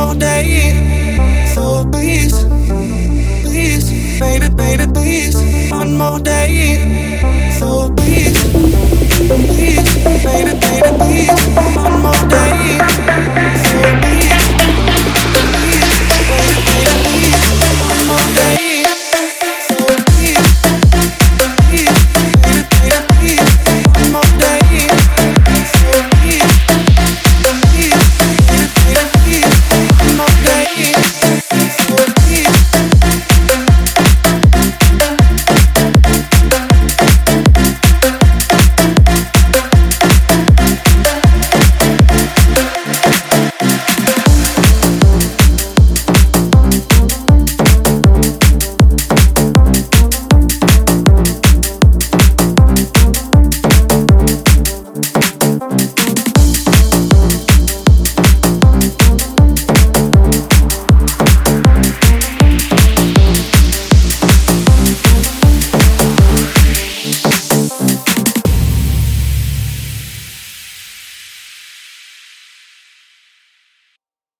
all day. So please, please, baby, baby, please, one more day.